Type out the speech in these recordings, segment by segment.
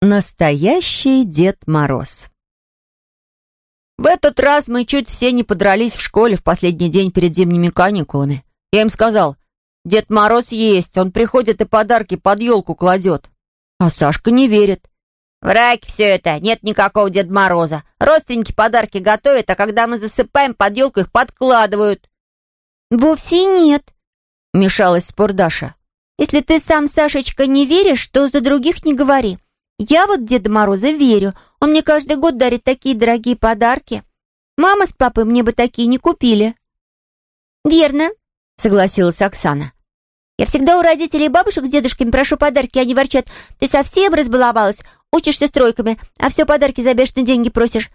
Настоящий Дед Мороз. В этот раз мы чуть все не подрались в школе в последний день перед зимними каникулами. Я им сказал, Дед Мороз есть, он приходит и подарки под елку кладет. А Сашка не верит. Враки все это, нет никакого Деда Мороза. Родственники подарки готовят, а когда мы засыпаем, под елку их подкладывают. «Вовсе нет», — вмешалась спор Даша. «Если ты сам, Сашечка, не веришь, то за других не говори. Я вот Деда Мороза верю. Он мне каждый год дарит такие дорогие подарки. Мама с папой мне бы такие не купили». «Верно», — согласилась Оксана. «Я всегда у родителей и бабушек с дедушками прошу подарки, они ворчат. Ты совсем разбаловалась, учишься стройками, а все подарки за бешеные деньги просишь.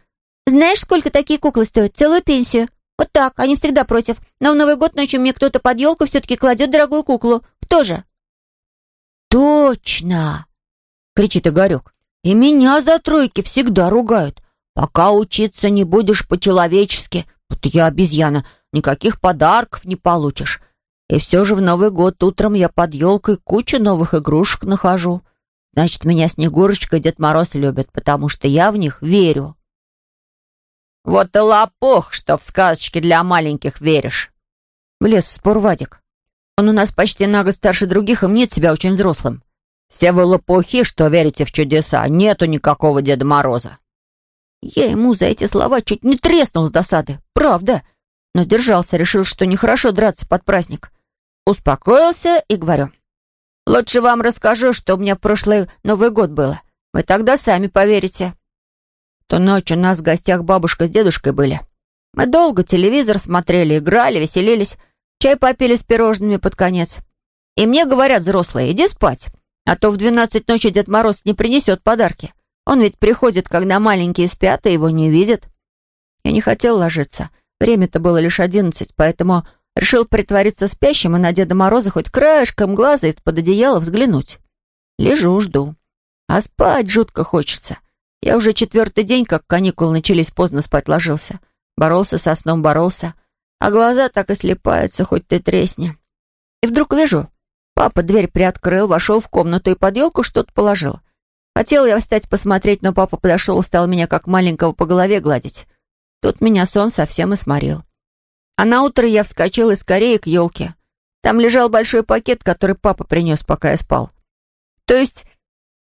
Знаешь, сколько такие куклы стоят? Целую пенсию. Вот так, они всегда против. Но в Новый год ночью мне кто-то под елку все-таки кладет дорогую куклу. Кто же?» «Точно!» — кричит Игорек. «И меня за тройки всегда ругают. Пока учиться не будешь по-человечески, вот я обезьяна, никаких подарков не получишь. И все же в Новый год утром я под елкой кучу новых игрушек нахожу. Значит, меня Снегурочка и Дед Мороз любят, потому что я в них верю». «Вот и лопух, что в сказочке для маленьких веришь!» Влез в спор Вадик. «Он у нас почти на год старше других и мнит себя очень взрослым. Все вы лопухи, что верите в чудеса. Нету никакого Деда Мороза». Я ему за эти слова чуть не треснул с досады. Правда. Но сдержался, решил, что нехорошо драться под праздник. Успокоился и говорю. «Лучше вам расскажу, что у меня в прошлый Новый год было. Вы тогда сами поверите». То ночь у нас в гостях бабушка с дедушкой были. Мы долго телевизор смотрели, играли, веселились, чай попили с пирожными под конец. И мне говорят взрослые, иди спать. А то в двенадцать ночи Дед Мороз не принесет подарки. Он ведь приходит, когда маленькие спят, и его не видят. Я не хотел ложиться. Время-то было лишь одиннадцать, поэтому решил притвориться спящим и на Деда Мороза хоть краешком глаза из-под одеяла взглянуть. Лежу, жду. А спать жутко хочется. Я уже четвертый день, как каникулы начались, поздно спать ложился. Боролся со сном, боролся. А глаза так и слепаются, хоть ты тресни. И вдруг вижу, Папа дверь приоткрыл, вошел в комнату и под елку что-то положил. Хотел я встать посмотреть, но папа подошел и стал меня как маленького по голове гладить. Тут меня сон совсем и сморил. А на утро я вскочил и скорее к елке. Там лежал большой пакет, который папа принес, пока я спал. То есть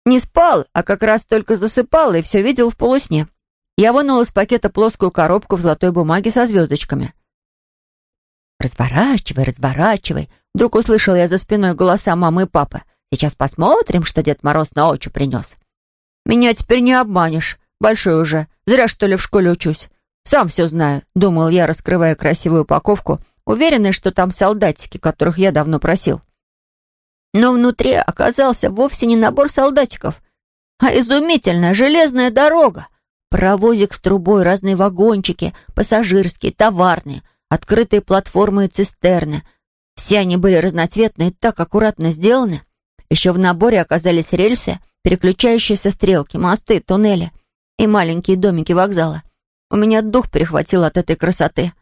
не спал, а как раз только засыпал и все видел в полусне. Я вынул из пакета плоскую коробку в золотой бумаге со звездочками. «Разворачивай, разворачивай!» Вдруг услышал я за спиной голоса мамы и папы. «Сейчас посмотрим, что Дед Мороз ночью принес». «Меня теперь не обманешь. Большой уже. Зря, что ли, в школе учусь. Сам все знаю», — думал я, раскрывая красивую упаковку, уверенный, что там солдатики, которых я давно просил. Но внутри оказался вовсе не набор солдатиков, а изумительная железная дорога. Паровозик с трубой, разные вагончики, пассажирские, товарные, открытые платформы и цистерны. Все они были разноцветные и так аккуратно сделаны. Еще в наборе оказались рельсы, переключающиеся стрелки, мосты, туннели и маленькие домики вокзала. У меня дух перехватил от этой красоты.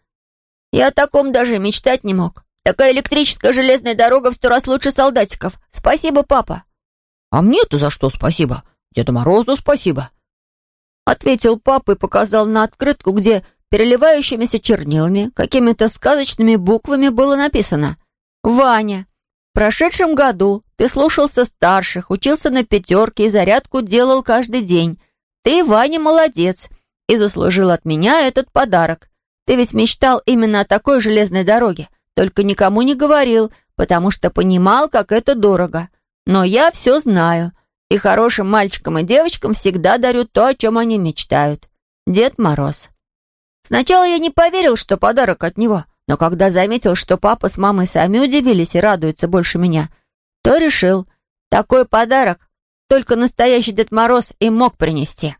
Я о таком даже мечтать не мог. Такая электрическая железная дорога в сто раз лучше солдатиков. Спасибо, папа. А мне-то за что спасибо? Деду Морозу спасибо. Ответил папа и показал на открытку, где переливающимися чернилами, какими-то сказочными буквами было написано «Ваня, в прошедшем году ты слушался старших, учился на пятерке и зарядку делал каждый день. Ты, Ваня, молодец и заслужил от меня этот подарок. Ты ведь мечтал именно о такой железной дороге, только никому не говорил, потому что понимал, как это дорого. Но я все знаю, и хорошим мальчикам и девочкам всегда дарю то, о чем они мечтают. Дед Мороз. Сначала я не поверил, что подарок от него, но когда заметил, что папа с мамой сами удивились и радуются больше меня, то решил, такой подарок только настоящий Дед Мороз и мог принести.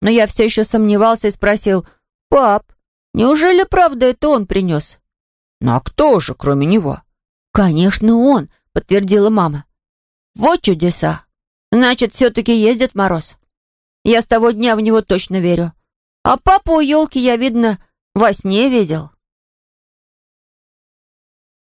Но я все еще сомневался и спросил, «Пап, неужели правда это он принес?» «Ну а кто же, кроме него?» «Конечно, он», — подтвердила мама. «Вот чудеса! Значит, все-таки ездит Мороз. Я с того дня в него точно верю. А папу у елки я, видно, во сне видел.